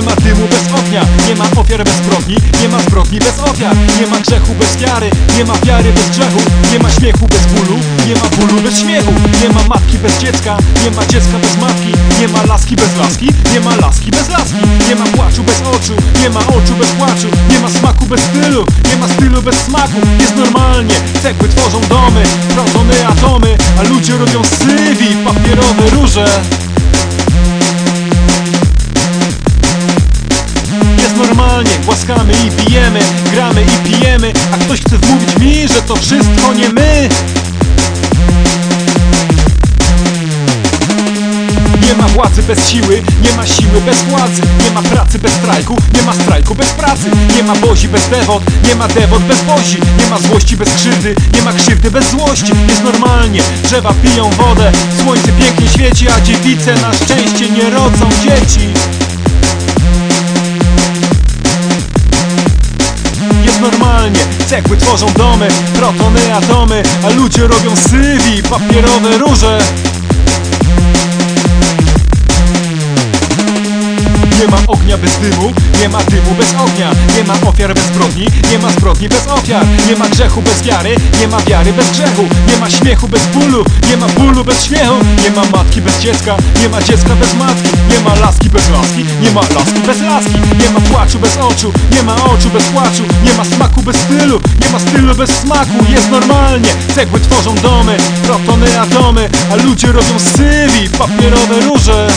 ma ofiar bez zbrodni, nie ma zbrodni bez ofiar Nie ma grzechu bez wiary, nie ma wiary bez grzechu Nie ma śmiechu bez bólu, nie ma bólu bez śmiechu Nie ma matki bez dziecka, nie ma dziecka bez matki Nie ma laski bez laski, nie ma laski bez laski Nie ma płaczu bez oczu, nie ma oczu bez płaczu Nie ma smaku bez stylu, nie ma stylu bez smaku Jest normalnie, cegły tworzą domy, protony atomy A ludzie robią sywi, papierowe róże gramy i pijemy. A ktoś chce wmówić mi, że to wszystko nie my? Nie ma władzy bez siły, nie ma siły bez władzy. Nie ma pracy bez strajku, nie ma strajku bez pracy. Nie ma bozi bez dewot, nie ma dewot bez bozi. Nie ma złości bez krzywdy, nie ma krzywdy bez złości. Jest normalnie, drzewa piją wodę Słońce pięknie świeci, a dziewice na szczęście nie rodzą dzieci cegły tworzą domy Protony, atomy, a ludzie robią sywi Papierowe róże bez dymu, nie ma dymu bez ognia. Nie ma ofiar bez zbrodni, nie ma zbrodni bez ofiar. Nie ma grzechu bez wiary, nie ma wiary bez grzechu. Nie ma śmiechu bez bólu, nie ma bólu bez śmiechu. Nie ma matki bez dziecka, nie ma dziecka bez matki. Nie ma laski bez laski, nie ma laski bez laski. Nie ma płaczu bez oczu, nie ma oczu bez płaczu. Nie ma smaku bez stylu, nie ma stylu bez smaku. Jest normalnie, cegły tworzą domy, protony, atomy A ludzie robią sywi, papierowe róże